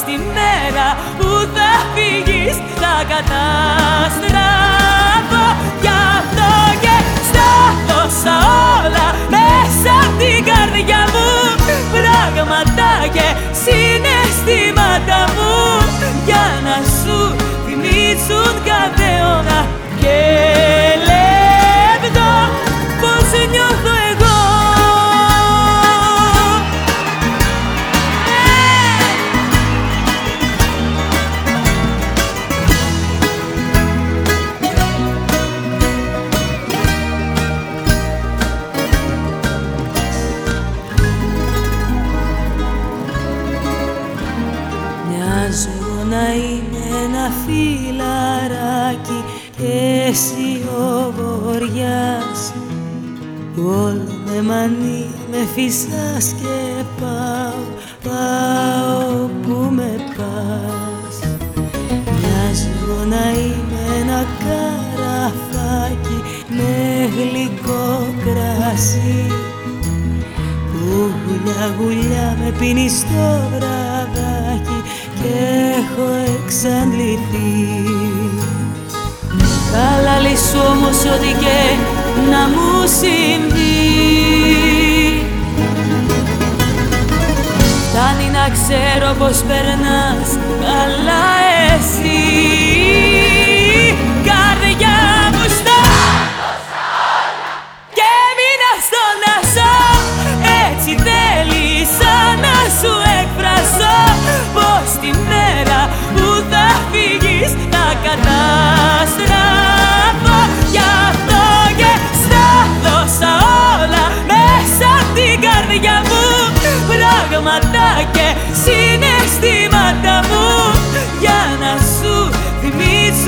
στη μέρα που θα φύγεις θα καταστραφώ. Γι' αυτό και στα δώσα όλα μέσα απ' την καρδιά μου. Πράγματα και συναισθήματα μου για να σου θυμίσουν κάθε Μοιάζω να είμαι ένα φιλαράκι και εσύ ο βοριάς. Που όλο με μανία με φυσάς και πάω, πάω που με πας. Μοιάζω να είμαι ένα καραφάκι με γλυκό κρασί. Που γουλιά γουλιά με πίνει στο βραδάκι και έχω εξαντληθεί. Καλά λες όμως ό,τι και να μου συμβεί. Φτάνει να ξέρω πως περνάς καλά εσύ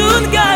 Shun God.